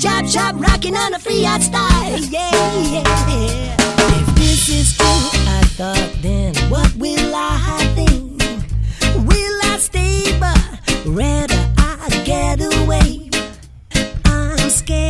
Chop chop, rocking on a free art style. Yeah, yeah. If this is true, I thought, then what will I think? Will I stay, but rather I get away? I'm scared.